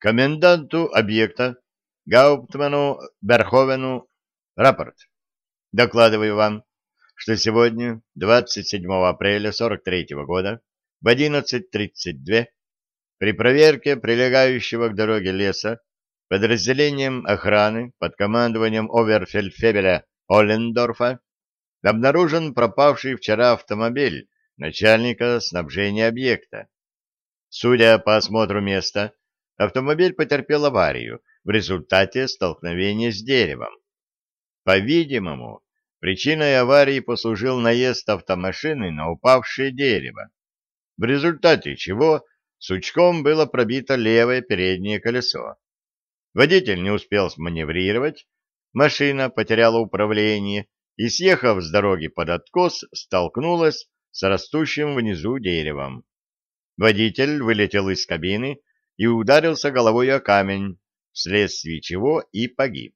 Коменданту объекта, Гауптману Берховену, рапорт. Докладываю вам, что сегодня, 27 апреля 43 года, в 11.32, при проверке прилегающего к дороге леса подразделением охраны под командованием Оверфельдфебеля Оллендорфа обнаружен пропавший вчера автомобиль начальника снабжения объекта. Судя по осмотру места, автомобиль потерпел аварию в результате столкновения с деревом. По-видимому, причиной аварии послужил наезд автомашины на упавшее дерево, в результате чего сучком было пробито левое переднее колесо. Водитель не успел сманеврировать, машина потеряла управление и, съехав с дороги под откос, столкнулась с растущим внизу деревом. Водитель вылетел из кабины и ударился головой о камень, вследствие чего и погиб.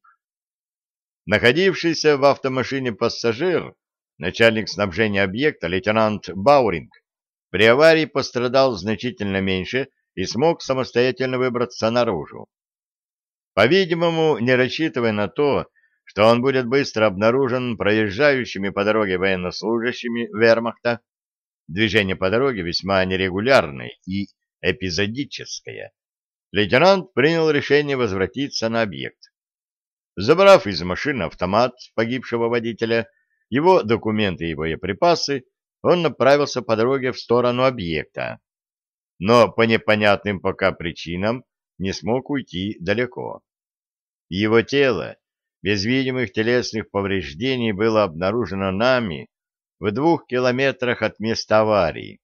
Находившийся в автомашине пассажир, начальник снабжения объекта лейтенант Бауринг, при аварии пострадал значительно меньше и смог самостоятельно выбраться наружу. По-видимому, не рассчитывая на то, что он будет быстро обнаружен проезжающими по дороге военнослужащими вермахта, движение по дороге весьма нерегулярное и эпизодическое, лейтенант принял решение возвратиться на объект. Забрав из машины автомат погибшего водителя, его документы и боеприпасы, он направился по дороге в сторону объекта, но по непонятным пока причинам не смог уйти далеко. Его тело, без видимых телесных повреждений, было обнаружено нами в двух километрах от места аварии.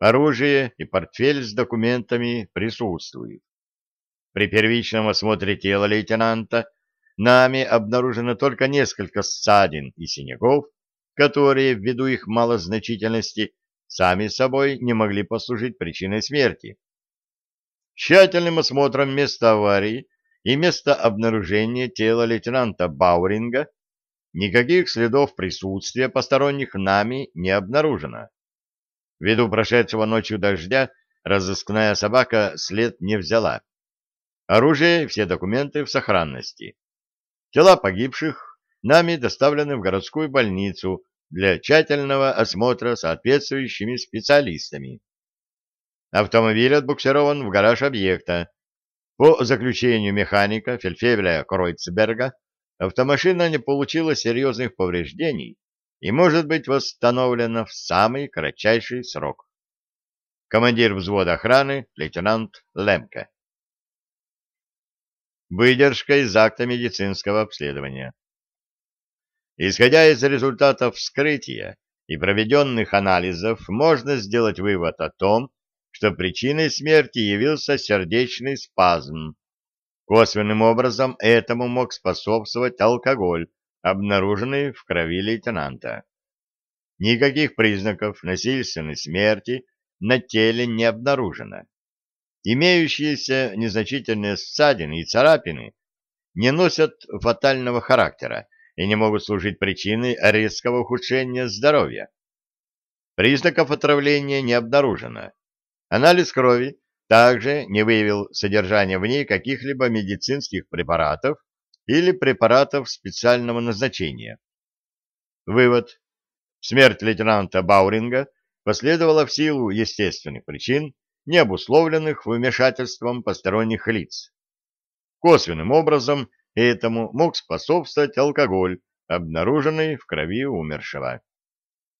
Оружие и портфель с документами присутствуют. При первичном осмотре тела лейтенанта нами обнаружено только несколько ссадин и синяков, которые, ввиду их малозначительности, сами собой не могли послужить причиной смерти. Тщательным осмотром места аварии и места обнаружения тела лейтенанта Бауринга никаких следов присутствия посторонних нами не обнаружено. Ввиду прошедшего ночью дождя разыскная собака след не взяла. Оружие и все документы в сохранности. Тела погибших нами доставлены в городскую больницу для тщательного осмотра соответствующими специалистами. Автомобиль отбуксирован в гараж объекта. По заключению механика Фельдфебеля Кройцберга, автомашина не получила серьезных повреждений и может быть восстановлена в самый кратчайший срок. Командир взвода охраны лейтенант Лемке. Выдержка из акта медицинского обследования. Исходя из результатов вскрытия и проведенных анализов, можно сделать вывод о том, что причиной смерти явился сердечный спазм. Косвенным образом этому мог способствовать алкоголь, обнаруженный в крови лейтенанта. Никаких признаков насильственной смерти на теле не обнаружено. Имеющиеся незначительные ссадины и царапины не носят фатального характера и не могут служить причиной резкого ухудшения здоровья. Признаков отравления не обнаружено. Анализ крови также не выявил содержания в ней каких-либо медицинских препаратов или препаратов специального назначения. Вывод. Смерть лейтенанта Бауринга последовала в силу естественных причин, не обусловленных вмешательством посторонних лиц. Косвенным образом этому мог способствовать алкоголь, обнаруженный в крови умершего.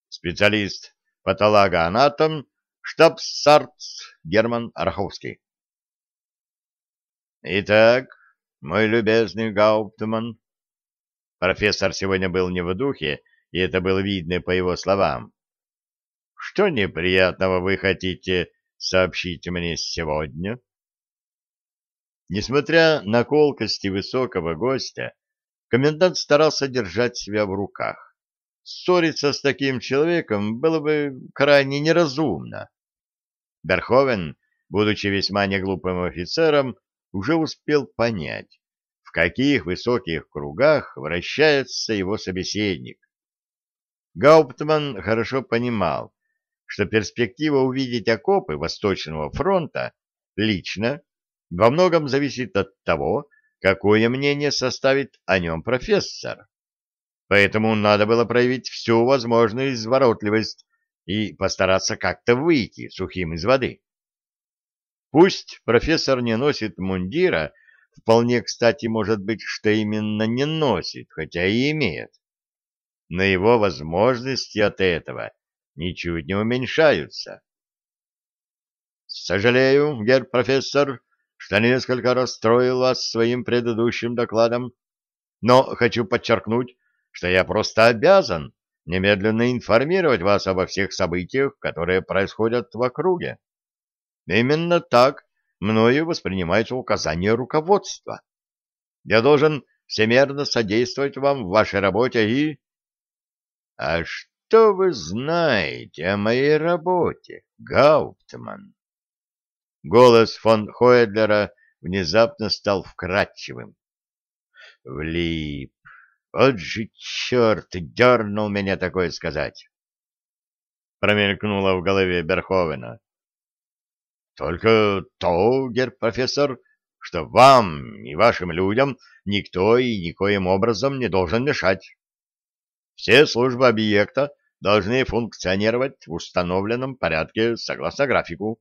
Специалист патологоанатом штаб-сарц Герман Арховский. Итак, мой любезный Гауптман, профессор сегодня был не в духе, и это было видно по его словам. Что неприятного вы хотите сообщить мне сегодня? Несмотря на колкости высокого гостя, комендант старался держать себя в руках. Ссориться с таким человеком было бы крайне неразумно. Берховен, будучи весьма неглупым офицером, уже успел понять, в каких высоких кругах вращается его собеседник. Гауптман хорошо понимал, что перспектива увидеть окопы Восточного фронта лично во многом зависит от того, какое мнение составит о нем профессор. Поэтому надо было проявить всю возможную изворотливость и постараться как-то выйти сухим из воды. Пусть профессор не носит мундира, вполне кстати может быть, что именно не носит, хотя и имеет. Но его возможности от этого ничуть не уменьшаются. Сожалею, герр профессор, что несколько расстроил вас своим предыдущим докладом, но хочу подчеркнуть, что я просто обязан немедленно информировать вас обо всех событиях, которые происходят в округе. Именно так мною воспринимается указание руководства. Я должен всемерно содействовать вам в вашей работе и... — А что вы знаете о моей работе, Гауптман? Голос фон Хойдлера внезапно стал вкрадчивым. Влип. Вот же черт, дернул меня такое сказать. Промелькнуло в голове Берховена. Только то, герр профессор, что вам и вашим людям никто и никоим образом не должен мешать. Все службы объекта должны функционировать в установленном порядке согласно графику.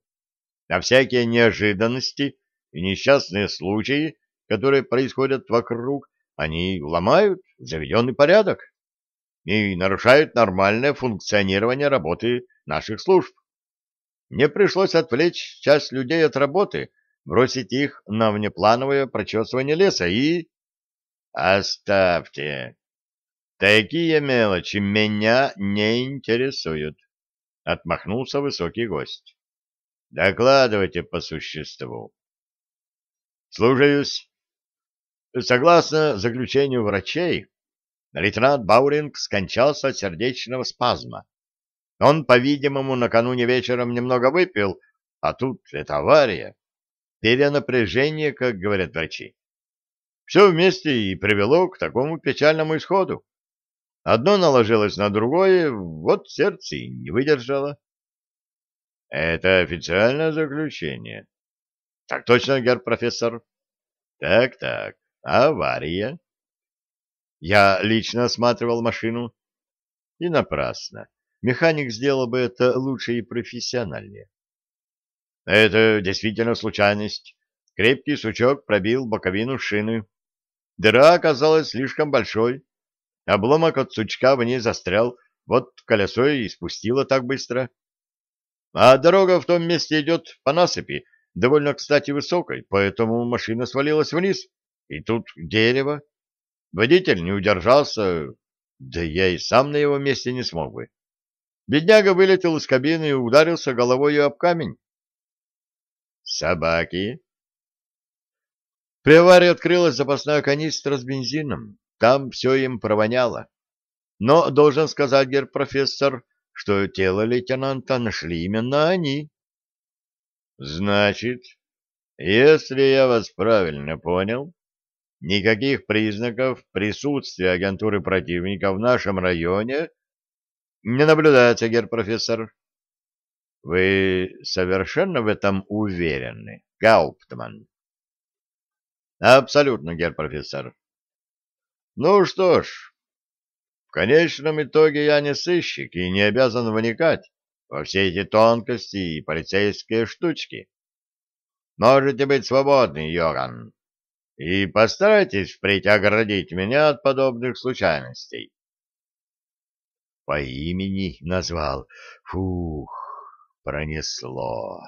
А всякие неожиданности и несчастные случаи, которые происходят вокруг, они ломают заведенный порядок и нарушают нормальное функционирование работы наших служб. Мне пришлось отвлечь часть людей от работы, бросить их на внеплановое прочесывание леса и... Оставьте. Такие мелочи меня не интересуют, — отмахнулся высокий гость. Докладывайте по существу. Служаюсь. Согласно заключению врачей, лейтенант Бауринг скончался от сердечного спазма. Он, по-видимому, накануне вечером немного выпил, а тут это авария. Перенапряжение, как говорят врачи. Все вместе и привело к такому печальному исходу. Одно наложилось на другое, вот сердце и не выдержало. Это официальное заключение. Так точно, герр профессор. Так-так, авария. Я лично осматривал машину. И напрасно механик сделал бы это лучше и профессиональнее. Это действительно случайность. Крепкий сучок пробил боковину шины. Дыра оказалась слишком большой. Обломок от сучка в ней застрял, вот колесо и спустило так быстро. А дорога в том месте идет по насыпи, довольно, кстати, высокой, поэтому машина свалилась вниз. И тут дерево. Водитель не удержался, да я и сам на его месте не смог бы. Бедняга вылетел из кабины и ударился головой об камень. Собаки. При аварии открылась запасная канистра с бензином. Там все им провоняло. Но, должен сказать, гер профессор, что тело лейтенанта нашли именно они. Значит, если я вас правильно понял, никаких признаков присутствия агентуры противника в нашем районе не наблюдается, гер профессор. Вы совершенно в этом уверены, Гауптман? Абсолютно, гер профессор. Ну что ж, в конечном итоге я не сыщик и не обязан вникать во все эти тонкости и полицейские штучки. Можете быть свободны, Йоган, и постарайтесь впредь оградить меня от подобных случайностей по имени назвал. Фух, пронесло.